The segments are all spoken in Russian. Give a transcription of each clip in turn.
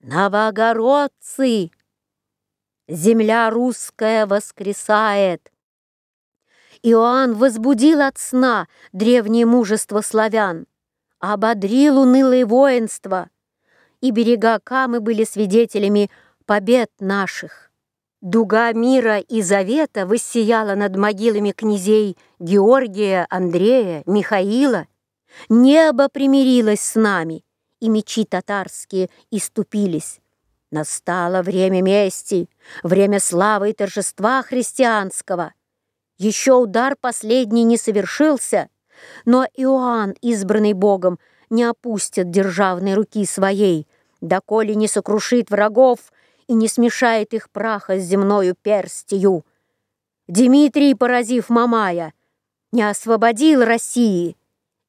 Новогородцы! Земля русская воскресает. Иоанн возбудил от сна древнее мужество славян, ободрил унылое воинство, и берега Камы были свидетелями побед наших. Дуга мира и завета воссияла над могилами князей Георгия, Андрея, Михаила. Небо примирилось с нами, и мечи татарские иступились. Настало время мести, время славы и торжества христианского. Еще удар последний не совершился, но Иоанн, избранный Богом, не опустит державной руки своей, доколе не сокрушит врагов и не смешает их праха с земною перстью. Дмитрий, поразив Мамая, не освободил России.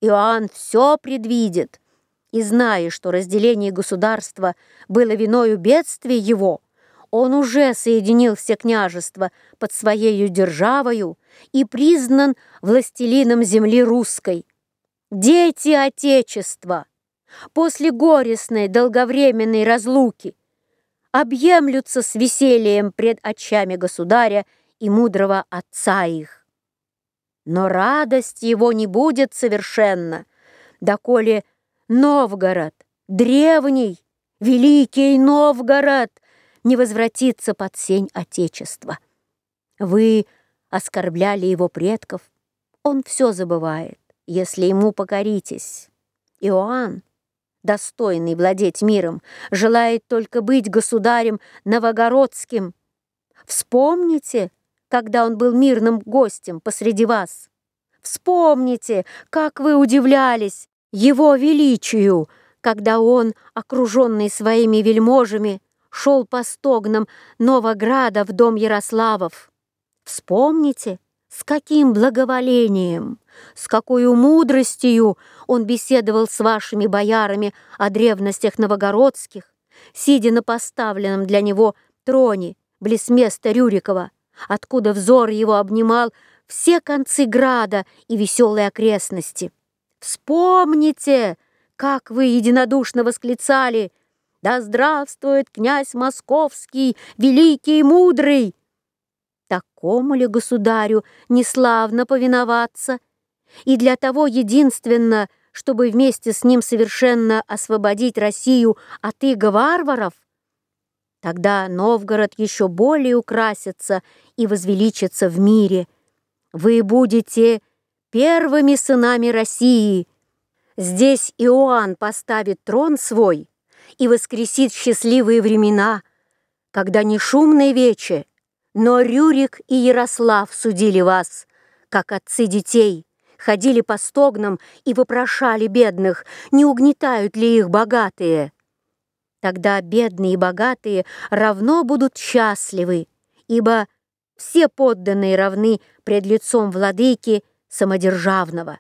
Иоанн все предвидит, и, зная, что разделение государства было виною бедствия его, он уже соединил все княжества под своею державою и признан властелином земли русской. Дети Отечества после горестной долговременной разлуки объемлются с весельем пред очами государя и мудрого отца их. Но радость его не будет совершенна, доколе Новгород, древний, великий Новгород, не возвратится под сень Отечества. Вы оскорбляли его предков, он все забывает, если ему покоритесь. Иоанн, достойный владеть миром, желает только быть государем новогородским. Вспомните, когда он был мирным гостем посреди вас. Вспомните, как вы удивлялись, его величию, когда он, окруженный своими вельможами, шел по стогнам Новограда в дом Ярославов. Вспомните, с каким благоволением, с какой мудростью он беседовал с вашими боярами о древностях новогородских, сидя на поставленном для него троне близ места Рюрикова, откуда взор его обнимал все концы града и веселые окрестности. Вспомните, как вы единодушно восклицали «Да здравствует князь московский, великий и мудрый!» Такому ли государю неславно повиноваться? И для того единственно, чтобы вместе с ним совершенно освободить Россию от иго варваров? Тогда Новгород еще более украсится и возвеличится в мире. Вы будете первыми сынами России. Здесь Иоанн поставит трон свой и воскресит счастливые времена, когда не шумное вече, но Рюрик и Ярослав судили вас, как отцы детей, ходили по стогнам и вопрошали бедных, не угнетают ли их богатые. Тогда бедные и богатые равно будут счастливы, ибо все подданные равны пред лицом владыки самодержавного.